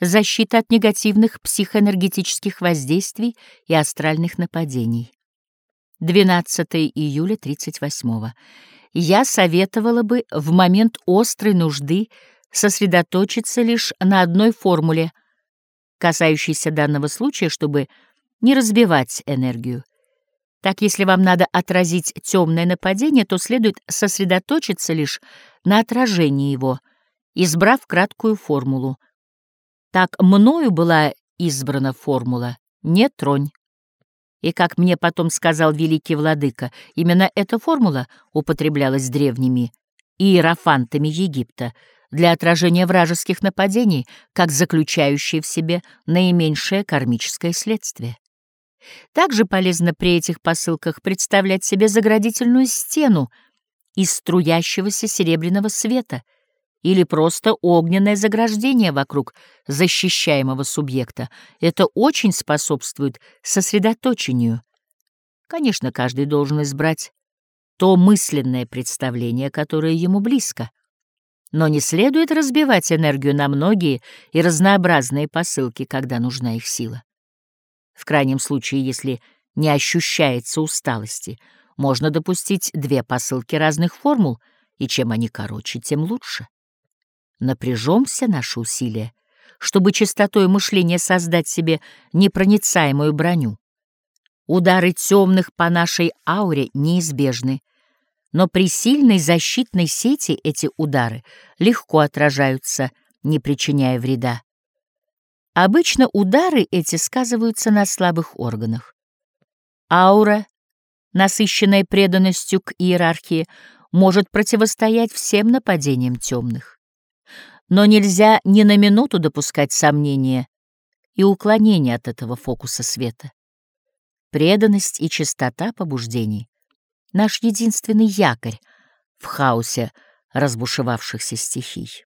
защита от негативных психоэнергетических воздействий и астральных нападений. 12 июля 38 -го. Я советовала бы в момент острой нужды сосредоточиться лишь на одной формуле, касающейся данного случая, чтобы не разбивать энергию. Так, если вам надо отразить темное нападение, то следует сосредоточиться лишь на отражении его, избрав краткую формулу. Так мною была избрана формула «не тронь». И, как мне потом сказал великий владыка, именно эта формула употреблялась древними иерофантами Египта для отражения вражеских нападений, как заключающая в себе наименьшее кармическое следствие. Также полезно при этих посылках представлять себе заградительную стену из струящегося серебряного света — или просто огненное заграждение вокруг защищаемого субъекта. Это очень способствует сосредоточению. Конечно, каждый должен избрать то мысленное представление, которое ему близко. Но не следует разбивать энергию на многие и разнообразные посылки, когда нужна их сила. В крайнем случае, если не ощущается усталости, можно допустить две посылки разных формул, и чем они короче, тем лучше. Напряжем все наши усилия, чтобы чистотой мышления создать себе непроницаемую броню. Удары темных по нашей ауре неизбежны, но при сильной защитной сети эти удары легко отражаются, не причиняя вреда. Обычно удары эти сказываются на слабых органах. Аура, насыщенная преданностью к иерархии, может противостоять всем нападениям темных. Но нельзя ни на минуту допускать сомнения и уклонения от этого фокуса света. Преданность и чистота побуждений — наш единственный якорь в хаосе разбушевавшихся стихий.